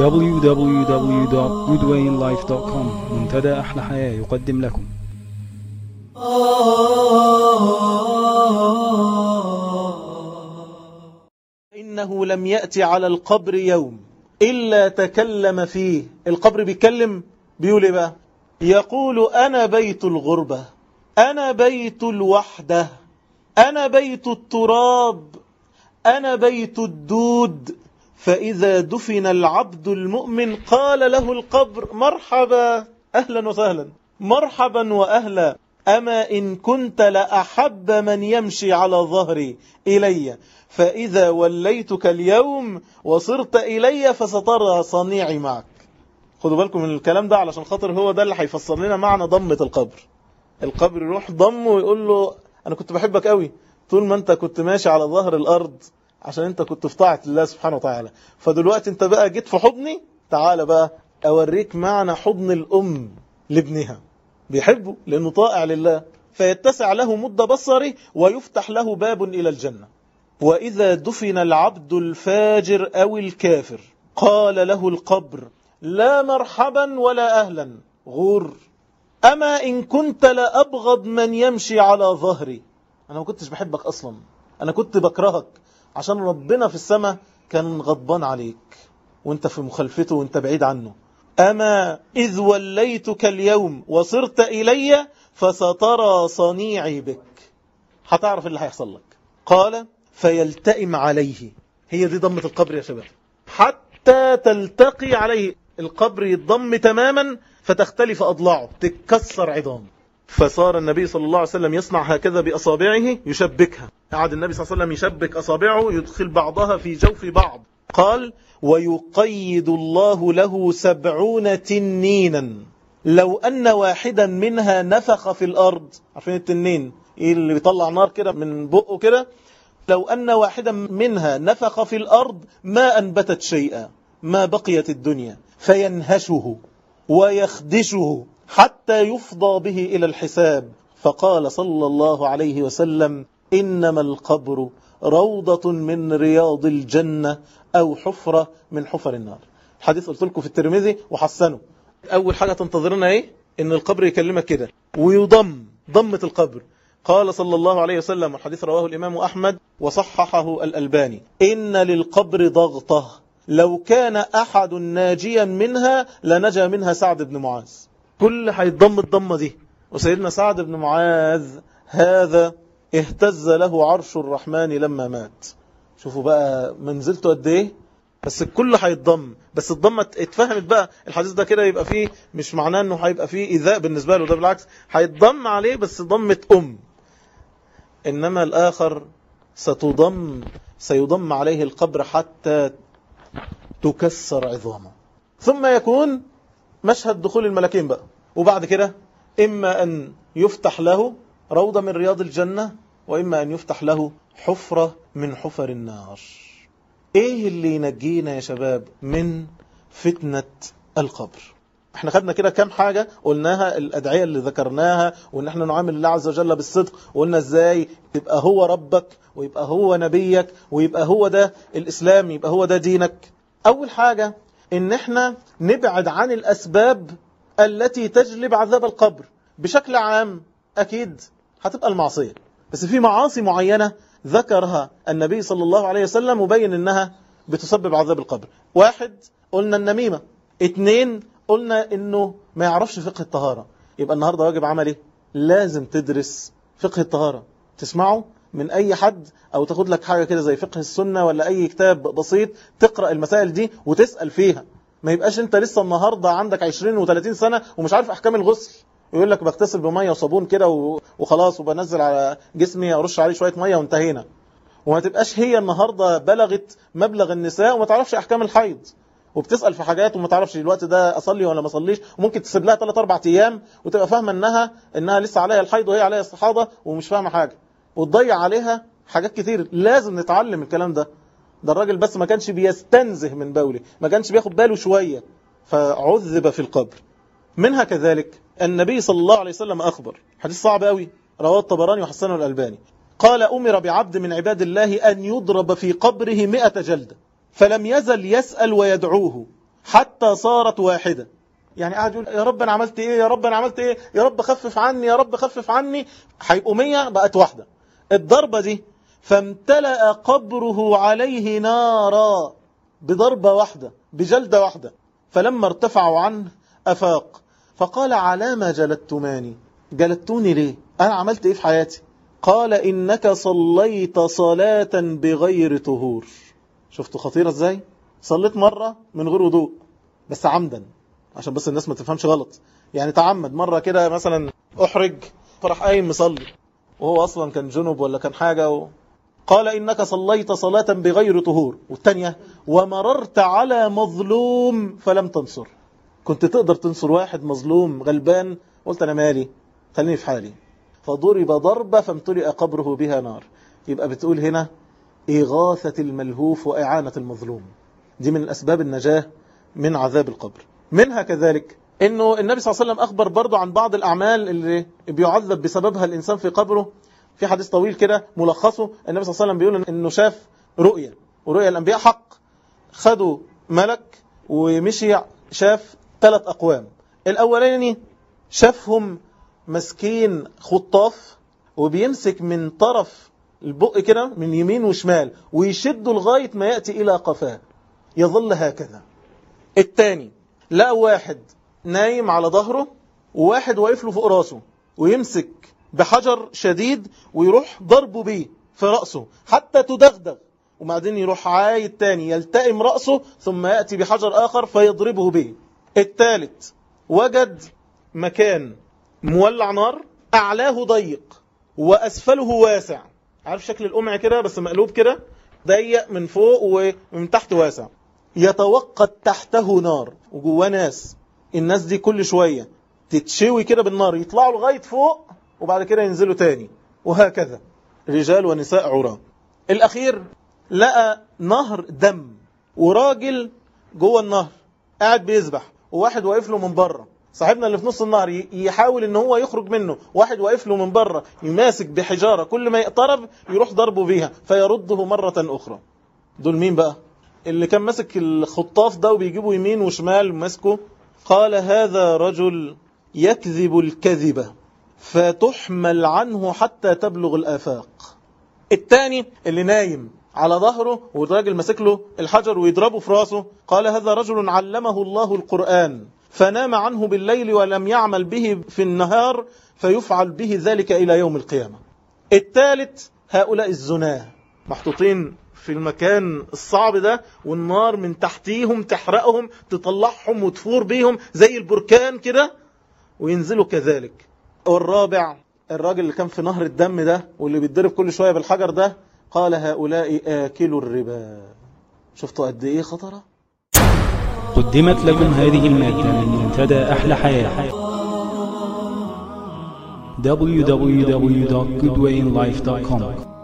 www.goodwayinlife.com منتدى أحلى حياة يقدم لكم. إنه لم يأتي على القبر يوم إلا تكلم فيه. القبر بيتكلم؟ بيقول إيه بقى؟ يقول أنا بيت الغربة أنا بيت الوحدة أنا بيت التراب أنا بيت الدود. فإذا دفن العبد المؤمن قال له القبر مرحبا أهلا وسهلا. مرحبا وأهلا. أما إن كنت لأحب من يمشي على ظهري إلي. فإذا وليتك اليوم وصرت إلي فسترى صنيعي معك. خدوا بالكم من الكلام ده علشان خاطر هو ده اللي هيفسر لنا معنى ضمة القبر. القبر يروح ضمه ويقول له أنا كنت بحبك قوي طول ما أنت كنت ماشي على ظهر الأرض عشان أنت كنت في طاعة الله سبحانه وتعالى. فدلوقتي أنت بقى جيت في حضني تعال بقى أوريك معنى حضن الأم لابنها. بيحبه لأنه طائع لله. فيتسع له مد بصري ويفتح له باب إلى الجنة. وإذا دفن العبد الفاجر أو الكافر قال له القبر لا مرحبا ولا أهلا. غور أما إن كنت لأبغض من يمشي على ظهري. أنا ما كنتش بحبك أصلا. أنا كنت بكرهك. عشان ربنا في السماء كان غضبان عليك وانت في مخالفته وانت بعيد عنه. أما إذ وليتك اليوم وصرت إلي فسترى صنيعي بك. هتعرف اللي هيحصل لك. قال فيلتئم عليه. هي دي ضمة القبر يا شباب. حتى تلتقي عليه. القبر يتضم تماما فتختلف أضلاعه. تتكسر عظامه. فصار النبي صلى الله عليه وسلم يصنع هكذا بأصابعه يشبكها. قعد النبي صلى الله عليه وسلم يشبك أصابعه يدخل بعضها في جوف بعض. قال ويقيد الله له سبعون تنينا. لو أن واحدا منها نفخ في الأرض عارفين التنين؟ إيه اللي بيطلع نار كده من بقه كده؟ لو أن واحدا منها نفخ في الأرض ما أنبتت شيئا ما بقيت الدنيا فينهشه ويخدشه. حتى يفضى به إلى الحساب. فقال صلى الله عليه وسلم إنما القبر روضة من رياض الجنة أو حفرة من حفر النار. حديث قلت لكم في الترمذي وحسنه. أول حاجة تنتظرنا إيه؟ إن القبر يكلمك كده. ويضم ضمة القبر. قال صلى الله عليه وسلم الحديث رواه الإمام أحمد وصححه الألباني. إن للقبر ضغطة. لو كان أحد ناجيا منها لنجا منها سعد بن معاذ. كل هيتضم الضمة دي. وسيدنا سعد بن معاذ هذا اهتز له عرش الرحمن لما مات. شوفوا بقى منزلته قد إيه. بس الكل هيتضم. بس الضمة اتفهمت بقى. الحديث ده كده يبقى فيه مش معناه إنه هيبقى فيه إيذاء بالنسبة له. ده بالعكس هيتضم عليه بس ضمة أم. إنما الآخر ستضم سيضم عليه القبر حتى تكسر عظامه. ثم يكون مشهد دخول الملكين بقى. وبعد كده إما أن يفتح له روضة من رياض الجنة وإما أن يفتح له حفرة من حفر النار. إيه اللي ينجينا يا شباب من فتنة القبر؟ إحنا خدنا كده كام حاجة قلناها الأدعية اللي ذكرناها وإن إحنا نعامل الله عز وجل بالصدق. وقلنا إزاي يبقى هو ربك ويبقى هو نبيك ويبقى هو ده الإسلام يبقى هو ده دينك. أول حاجة إن إحنا نبعد عن الأسباب التي تجلب عذاب القبر. بشكل عام أكيد هتبقى المعصية. بس في معاصي معينة ذكرها النبي صلى الله عليه وسلم وبين إنها بتسبب عذاب القبر. واحد قلنا النميمة. اتنين قلنا إنه ما يعرفش فقه الطهارة. يبقى النهاردة واجب عملي لازم تدرس فقه الطهارة. تسمعه من أي حد أو تاخد لك حاجة كده زي فقه السنة ولا أي كتاب بسيط تقرأ المسائل دي وتسأل فيها. ما يبقاش أنت لسه النهاردة عندك 20 و30 سنة ومش عارف أحكام الغسل. يقول لك بغتسل بمية وصابون كده وخلاص وبنزل على جسمي أرش عليه شوية مية وانتهينا. وما تبقاش هي النهاردة بلغت مبلغ النساء وما تعرفش أحكام الحيض. وبتسأل في حاجات وما تعرفش الوقت ده أصلي ولا ما أصليش. وممكن تسيب لها 3 4 أيام وتبقى فاهمة انها إنها لسه عليها الحيض وهي عليها الصحابة ومش فاهمة حاجة. وتضيع عليها حاجات كتير. لازم نتعلم الكلام ده. ده الراجل بس ما كانش بيستنزه من بوله ما كانش بياخد باله شوية. فعذب في القبر. منها كذلك النبي صلى الله عليه وسلم أخبر. حديث صعب قوي. رواه الطبراني وحسنه الألباني. قال أمر بعبد من عباد الله أن يضرب في قبره مئة جلدة فلم يزل يسأل ويدعوه حتى صارت واحدة. يعني قاعد يقول يا رب أنا عملت إيه؟ يا رب أنا عملت إيه؟ يا رب خفف عني يا رب خفف عني. هيبقوا 100 بقت واحدة. الضربة دي فامتلأ قبره عليه نارا بضربة واحدة بجلدة واحدة. فلما ارتفعوا عنه أفاق. فقال على ما جلدتماني؟ جلدتوني ليه؟ أنا عملت إيه في حياتي؟ قال إنك صليت صلاة بغير طهور. شفتوا خطيرة إزاي؟ صليت مرة من غير وضوء بس عمدا عشان بس الناس ما تفهمش غلط. يعني تعمد مرة كده مثلا أحرج فراح قايم مصلي. وهو أصلا كان جنب ولا كان حاجة و... قال إنك صليت صلاة بغير طهور. والتانية ومررت على مظلوم فلم تنصر. كنت تقدر تنصر واحد مظلوم غلبان. قلت أنا مالي خليني في حالي. فضرب ضربة فامتلئ قبره بها نار. يبقى بتقول هنا إغاثة الملهوف وإعانة المظلوم. دي من أسباب النجاة من عذاب القبر. منها كذلك إنه النبي صلى الله عليه وسلم أخبر برضو عن بعض الأعمال اللي بيعذب بسببها الإنسان في قبره. في حديث طويل كده ملخصه. النبي صلى الله عليه وسلم بيقول إنه شاف رؤيا. ورؤيا الأنبياء حق. خدوا ملك ومشي شاف ثلاث أقوام. الأولاني شافهم مسكين خطاف وبيمسك من طرف البق كده من يمين وشمال ويشده لغاية ما يأتي إلى قفاه. يظل هكذا. الثاني لقى واحد نايم على ظهره وواحد واقف له فوق راسه ويمسك بحجر شديد ويروح ضربه بيه في رأسه حتى تدغدغ. وبعدين يروح عايد تاني يلتئم رأسه ثم يأتي بحجر آخر فيضربه به. الثالث وجد مكان مولع نار أعلاه ضيق وأسفله واسع. عارف شكل القمع كده بس مقلوب كده؟ ضيق من فوق ومن تحت واسع. يتوقد تحته نار وجواه ناس. الناس دي كل شوية تتشوي كده بالنار يطلعوا لغاية فوق وبعد كده ينزلوا تاني وهكذا. رجال ونساء عراة الأخير لقى نهر دم وراجل جوه النهر قاعد بيسبح وواحد واقف له من بره. صاحبنا اللي في نص النهر يحاول إن هو يخرج منه واحد واقف له من بره يماسك بحجارة كل ما يقترب يروح ضربه بيها فيرده مرة أخرى. دول مين بقى؟ اللي كان ماسك الخطاف ده وبيجيبه يمين وشمال ماسكه قال هذا رجل يكذب الكذبة فتحمل عنه حتى تبلغ الآفاق. الثاني اللي نايم على ظهره والراجل ماسك له الحجر ويضربه في راسه قال هذا رجل علمه الله القرآن فنام عنه بالليل ولم يعمل به في النهار فيفعل به ذلك إلى يوم القيامة. الثالث هؤلاء الزناة. محطوطين في المكان الصعب ده والنار من تحتيهم تحرقهم تطلعهم وتفور بيهم زي البركان كده وينزلوا كذلك. والرابع الراجل اللي كان في نهر الدم ده واللي بيتضرب كل شوية بالحجر ده قال هؤلاء آكلوا الربا. شفتوا قد إيه خطرة؟ قدمت لكم هذه المادة من منتدى أحلى حياة. www.goodwayinlife.com